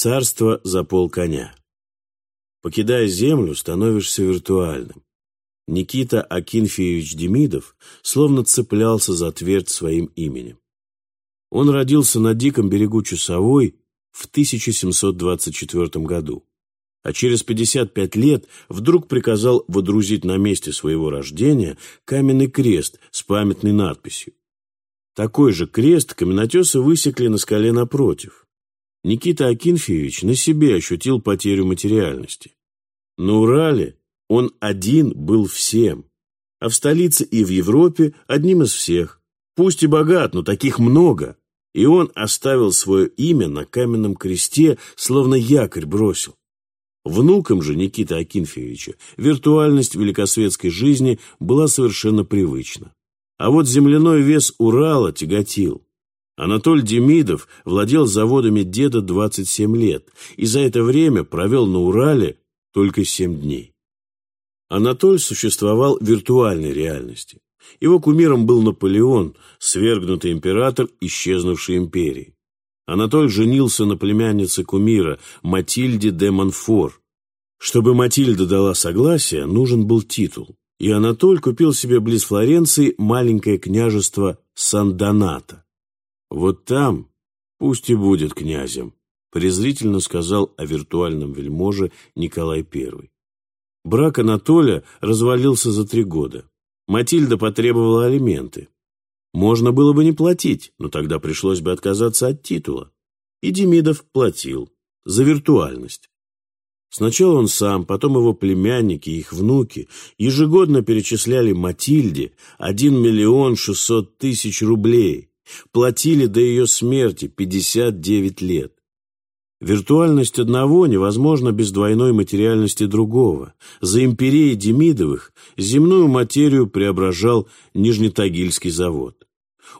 Царство за полконя. Покидая землю, становишься виртуальным. Никита Акинфеевич Демидов словно цеплялся за твердь своим именем. Он родился на диком берегу Чусовой в 1724 году, а через 55 лет вдруг приказал водрузить на месте своего рождения каменный крест с памятной надписью. Такой же крест каменотесы высекли на скале напротив. Никита Акинфеевич на себе ощутил потерю материальности. На Урале он один был всем, а в столице и в Европе одним из всех. Пусть и богат, но таких много. И он оставил свое имя на каменном кресте, словно якорь бросил. Внукам же Никиты Акинфеевича виртуальность великосветской жизни была совершенно привычна. А вот земляной вес Урала тяготил. Анатоль Демидов владел заводами деда 27 лет и за это время провел на Урале только 7 дней. Анатоль существовал в виртуальной реальности. Его кумиром был Наполеон, свергнутый император исчезнувшей империи. Анатоль женился на племяннице кумира Матильде де Монфор. Чтобы Матильда дала согласие, нужен был титул, и Анатоль купил себе близ Флоренции маленькое княжество Сан-Донато. Вот там пусть и будет князем, презрительно сказал о виртуальном вельможе Николай I. Брак Анатолия развалился за три года. Матильда потребовала алименты. Можно было бы не платить, но тогда пришлось бы отказаться от титула. И Демидов платил за виртуальность. Сначала он сам, потом его племянники и их внуки ежегодно перечисляли Матильде 1 миллион 600 тысяч рублей, платили до ее смерти 59 лет. Виртуальность одного невозможна без двойной материальности другого. За империей Демидовых земную материю преображал Нижнетагильский завод.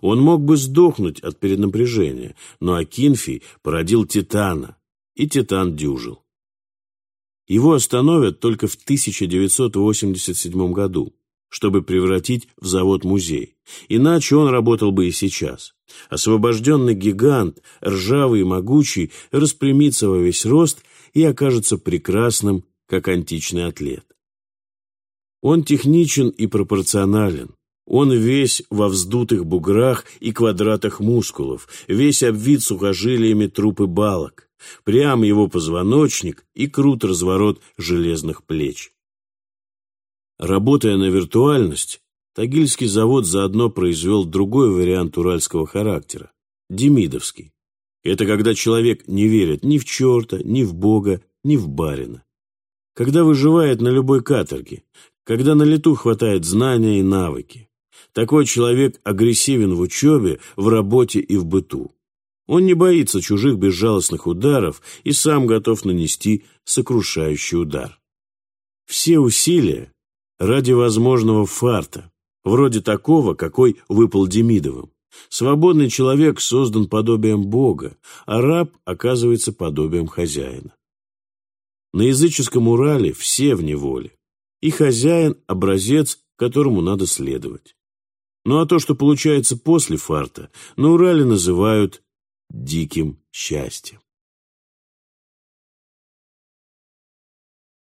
Он мог бы сдохнуть от перенапряжения, но Акинфий породил Титана, и Титан дюжил. Его остановят только в 1987 году чтобы превратить в завод-музей. Иначе он работал бы и сейчас. Освобожденный гигант, ржавый и могучий, распрямится во весь рост и окажется прекрасным, как античный атлет. Он техничен и пропорционален. Он весь во вздутых буграх и квадратах мускулов, весь обвит сухожилиями трупы балок. Прям его позвоночник и крут разворот железных плеч. Работая на виртуальность, Тагильский завод заодно произвел другой вариант уральского характера – демидовский. Это когда человек не верит ни в черта, ни в Бога, ни в барина. Когда выживает на любой каторге, когда на лету хватает знания и навыки. Такой человек агрессивен в учебе, в работе и в быту. Он не боится чужих безжалостных ударов и сам готов нанести сокрушающий удар. Все усилия ради возможного фарта, вроде такого, какой выпал Демидовым. Свободный человек создан подобием Бога, а раб оказывается подобием хозяина. На языческом Урале все в неволе, и хозяин – образец, которому надо следовать. Ну а то, что получается после фарта, на Урале называют диким счастьем.